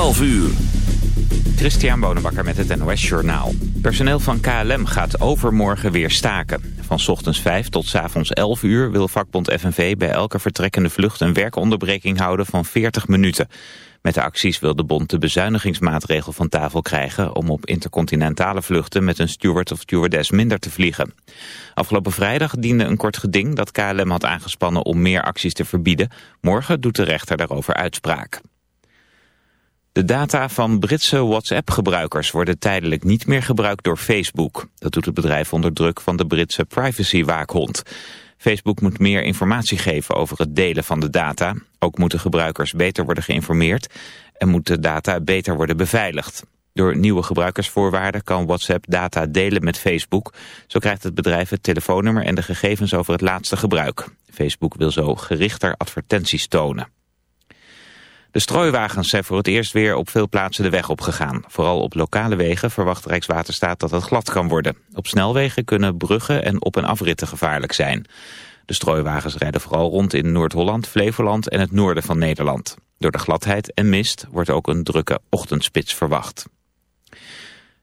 12 uur. Christian Bonenbakker met het NOS Journaal. Personeel van KLM gaat overmorgen weer staken. Van ochtends 5 tot s avonds 11 uur wil vakbond FNV bij elke vertrekkende vlucht een werkonderbreking houden van 40 minuten. Met de acties wil de bond de bezuinigingsmaatregel van tafel krijgen... om op intercontinentale vluchten met een steward of stewardess minder te vliegen. Afgelopen vrijdag diende een kort geding dat KLM had aangespannen om meer acties te verbieden. Morgen doet de rechter daarover uitspraak. De data van Britse WhatsApp-gebruikers worden tijdelijk niet meer gebruikt door Facebook. Dat doet het bedrijf onder druk van de Britse privacy-waakhond. Facebook moet meer informatie geven over het delen van de data. Ook moeten gebruikers beter worden geïnformeerd en moet de data beter worden beveiligd. Door nieuwe gebruikersvoorwaarden kan WhatsApp data delen met Facebook. Zo krijgt het bedrijf het telefoonnummer en de gegevens over het laatste gebruik. Facebook wil zo gerichter advertenties tonen. De strooiwagens zijn voor het eerst weer op veel plaatsen de weg opgegaan. Vooral op lokale wegen verwacht Rijkswaterstaat dat het glad kan worden. Op snelwegen kunnen bruggen en op- en afritten gevaarlijk zijn. De strooiwagens rijden vooral rond in Noord-Holland, Flevoland en het noorden van Nederland. Door de gladheid en mist wordt ook een drukke ochtendspits verwacht.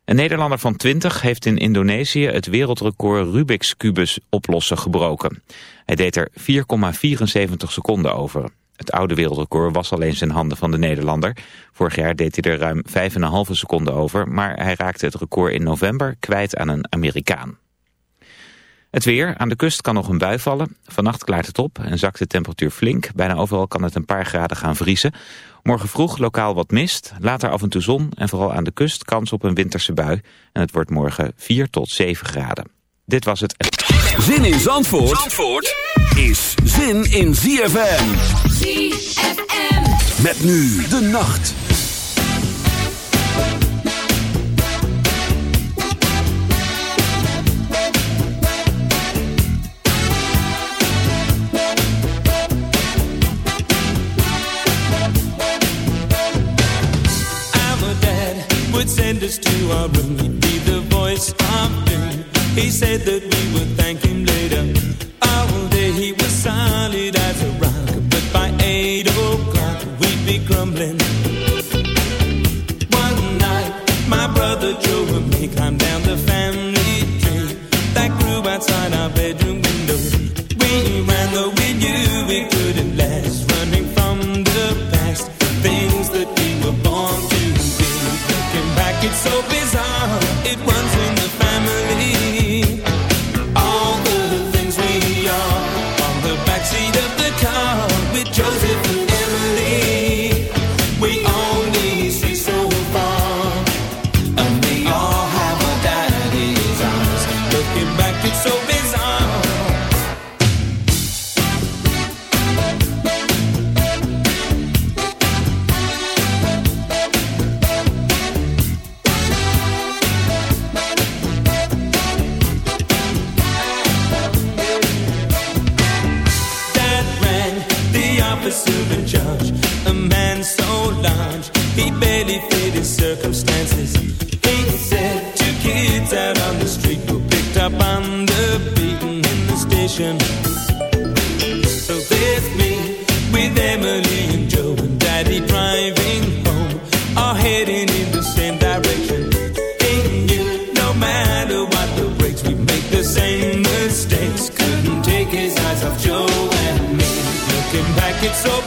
Een Nederlander van 20 heeft in Indonesië het wereldrecord Rubik's Kubus oplossen gebroken. Hij deed er 4,74 seconden over. Het oude wereldrecord was alleen zijn handen van de Nederlander. Vorig jaar deed hij er ruim 5,5 seconden over, maar hij raakte het record in november kwijt aan een Amerikaan. Het weer. Aan de kust kan nog een bui vallen. Vannacht klaart het op en zakt de temperatuur flink. Bijna overal kan het een paar graden gaan vriezen. Morgen vroeg lokaal wat mist, later af en toe zon... en vooral aan de kust kans op een winterse bui. En het wordt morgen 4 tot 7 graden. Dit was het... Zin in Zandvoort, Zandvoort is zin in ZFM. ZFM. Met nu de nacht. send us to our room. He said that we would thank him later. Oh, All day he was solid as a rock, but by eight o'clock we'd be crumbling. One night, my brother Joe it's so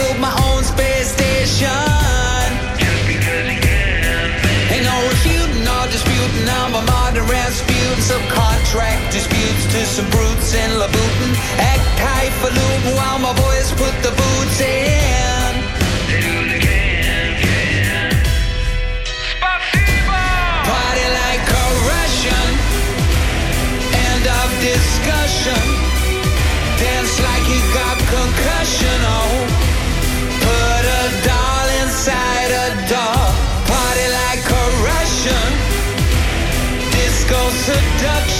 build my own space station. Just because you can. Ain't no refuting or disputing. I'm a modern rescue, Rasputin. contract disputes to some brutes in Louboutin. Act highfalutin while my boys put the boots in. They do the can, can. Spasibo! Party like a Russian. End of discussion. seduction.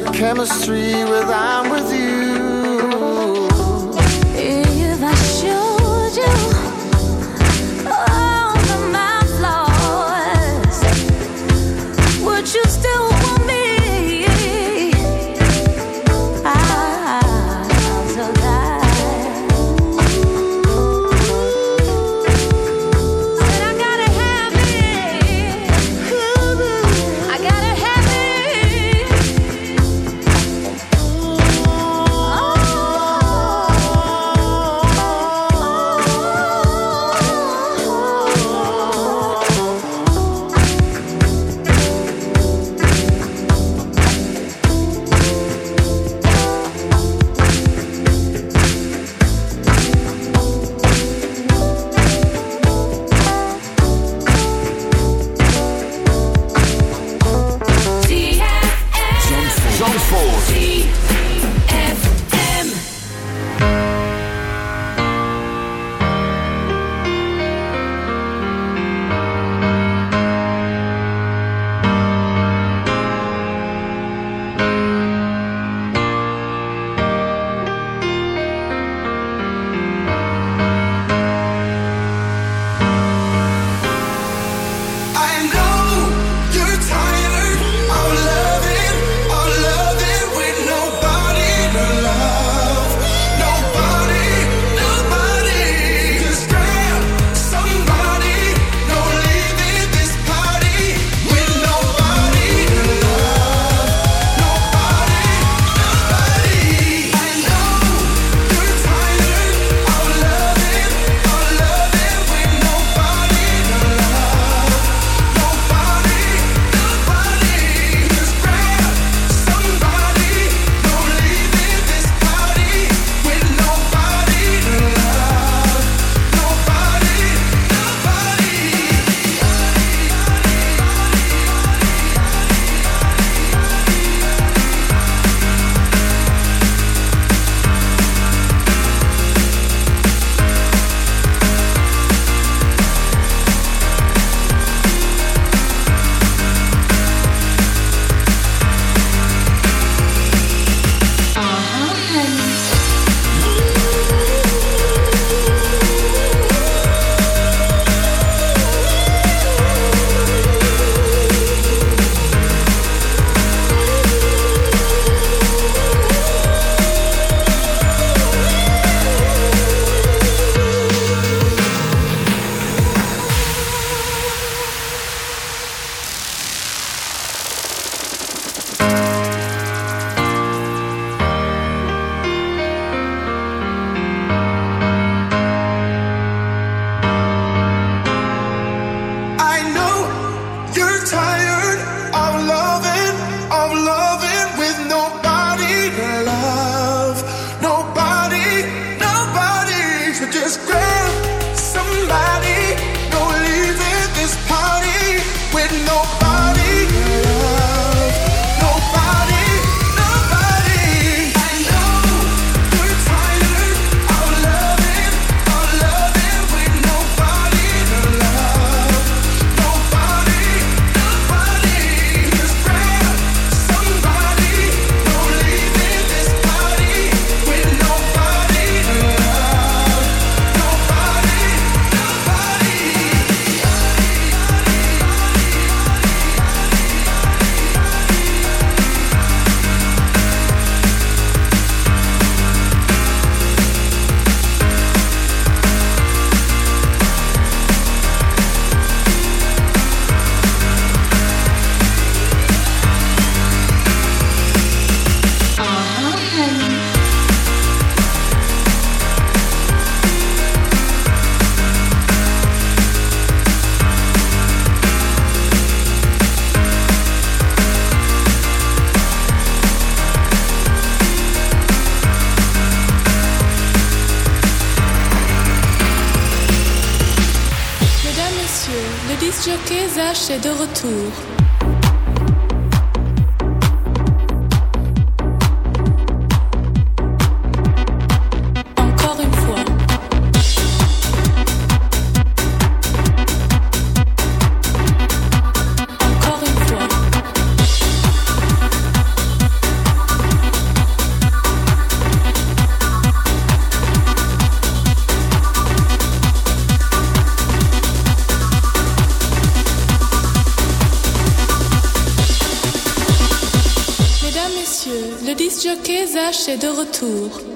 chemistry retour. De retour.